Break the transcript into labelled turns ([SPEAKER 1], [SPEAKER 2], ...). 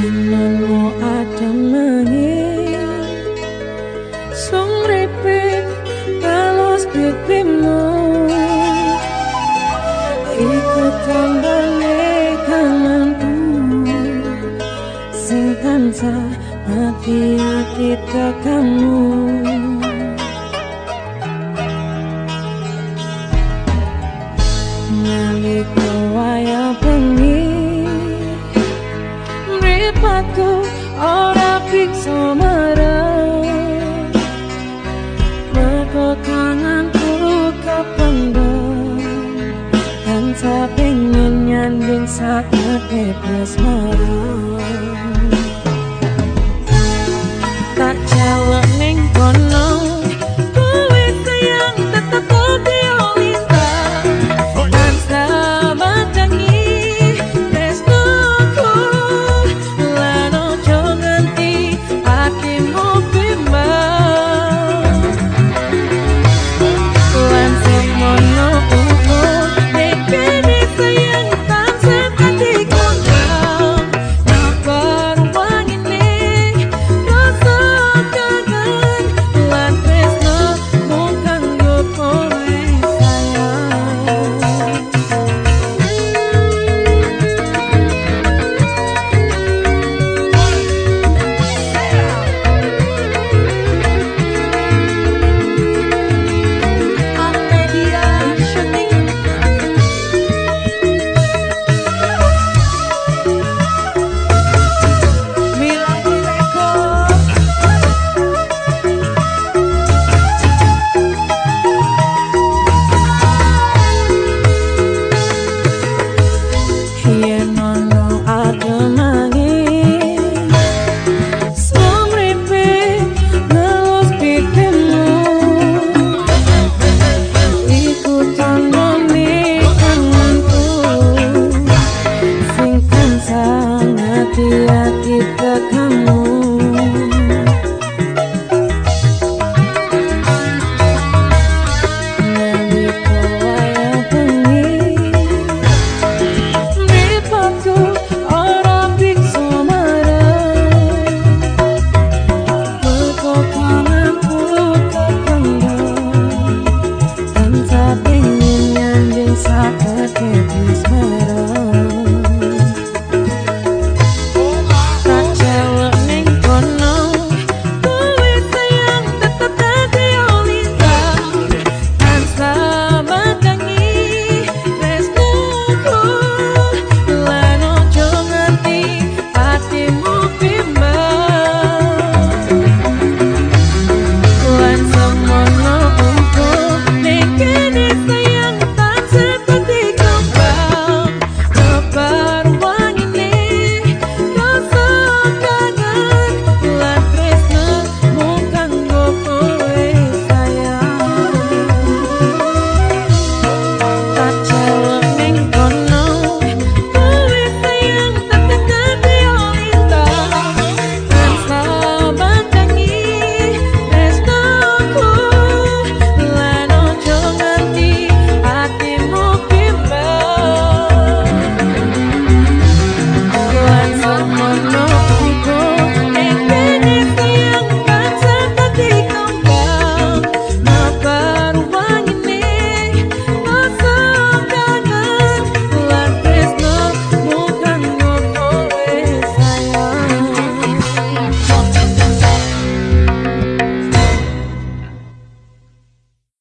[SPEAKER 1] Sinango acamange Song repik Alos pipimu Iku tambane kanganku Sing tansah mati hati kamu Nalika waya bengi sifatku ora bisa marah Mergo tanganku kepenggung Dan saya pengen nyanding saat kebebas marah